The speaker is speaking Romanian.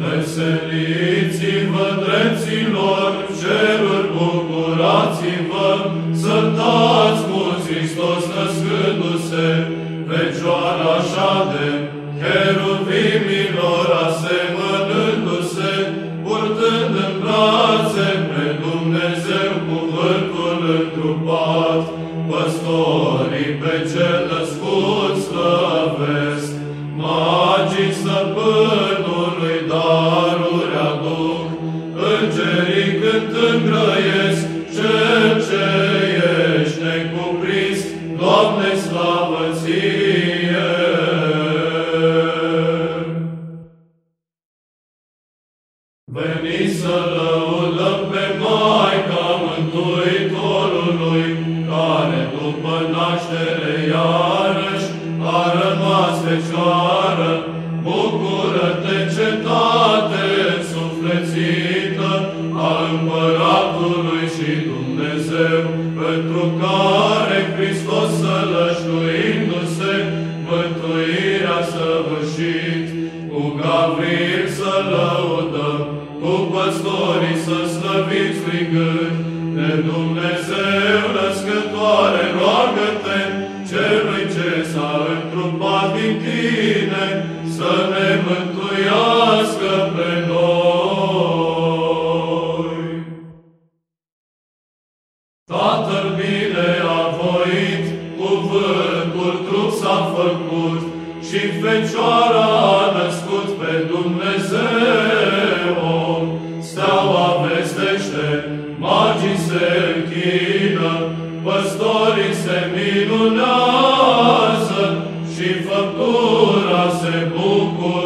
Veseliți-vă, drepților, ceruri, bucurați-vă, să dați mulți Hristos născându-se, Fecioara așa de cheruvimilor asemănându-se, purtând în brațe pe Dumnezeu cuvântul întrupat, păstorii pe cel născut Doamne, slavă ție! Veniți să lăudăm pe Maica Mântuitorului, care după naștere iarăși a rămas fecioară. Bucură-te, cetate suflețită a Împăratului și Dumnezeu, pentru care Hristos sălășluindu-se, mântuirea săvârșit. Cu Gavril să lăudăm, cu păstorii să slăvim strigând, de Dumnezeu născătoare, roagă-te, celui ce s-a întrupat din tine, să ne mântuiască pe noi. Tatăl bine a voit, cuvântul trup s-a făcut și Fecioara a născut pe Dumnezeu om. Steaua vestește, magii se închină, păstorii se minunează și făptura se bucură.